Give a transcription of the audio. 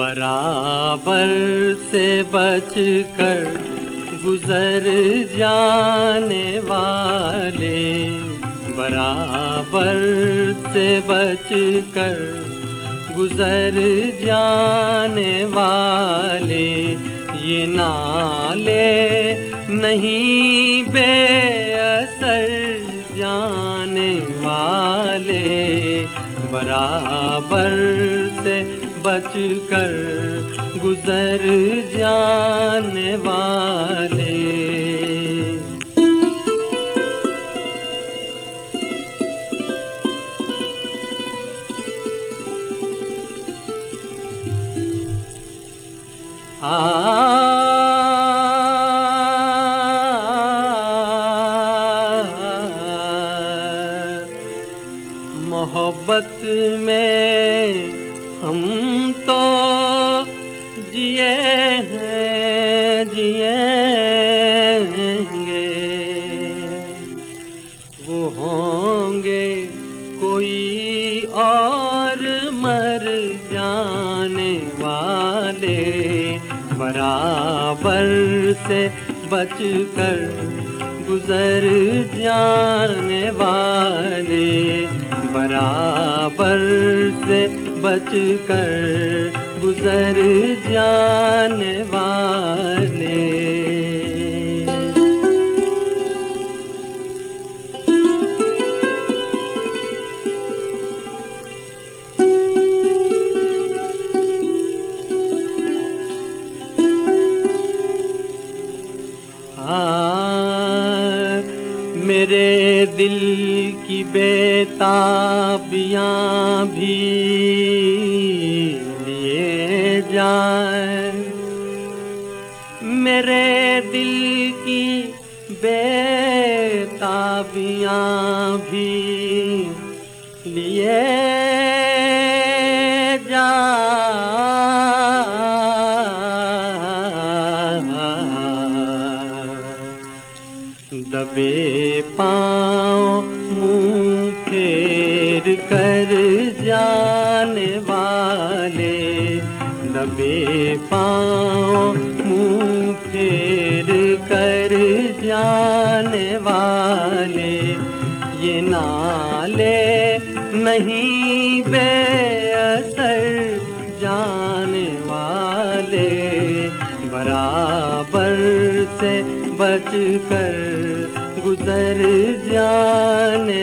बराबर से बच कर गुजर जाने वाले, बराबर से बच कर गुजर जाने वाले, ये नाले नहीं बेअसर जाने वाले, बराबर से बच कर गुजर जाने वाले। मोहब्बत में हम तो जिए हैं जिएँगे वो होंगे कोई और मर जाने वाले, बराबर से बच कर गुजर जाने वाले, बराबर से बच कर गुजर जाने वाले। हाँ, मेरे दिल की बेताबियाँ भी मेरे दिल की बेताबियाँ भी लिए जा। दबे पाँव मुँह फेर कर जाने वाले। दबे पाँव मुँह फेर कर जाने वाले ये नाले नहीं बेअसर जाने वाले बराबर से बच कर गुजर जाने